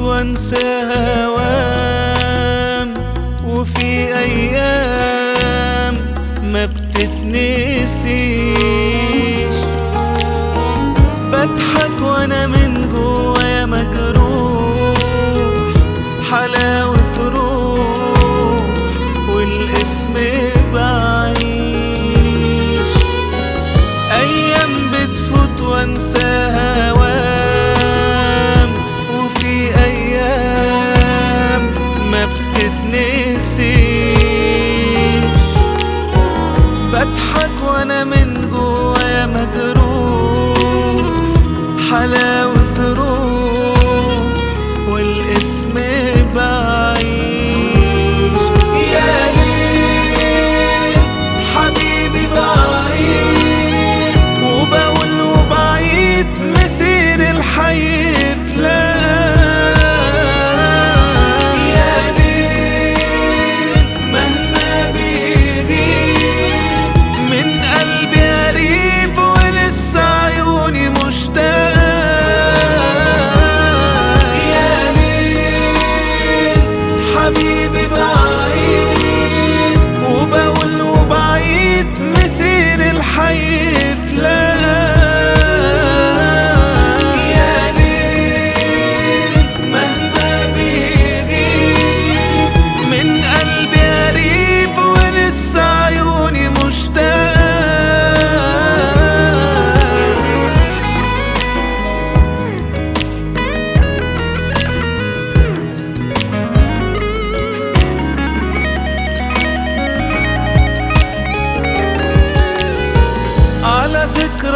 وانسى هوام. وفي أيام ما بتتنسيش. بضحك وأنا من جوايا مجروح حلاوة بضحك وأنا من جوايا مجروح. حلاوة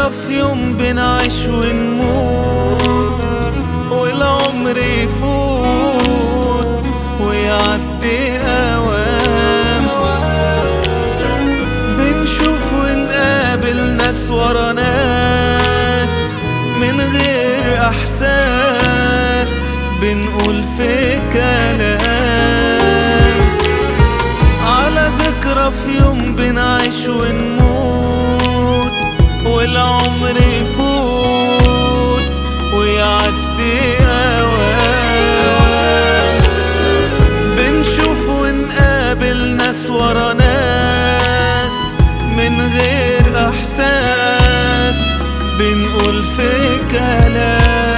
نعرف يوم بنعيش ونموت والعمر يفوت ويعدي أوام بنشوف ونقابل ناس ورا ناس من غير أحساس بنقول في كلام. على ذكرى في يوم بنعيش ونموت بنقول في كلام.